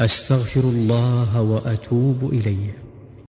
أستغفر الله وأتوب إليه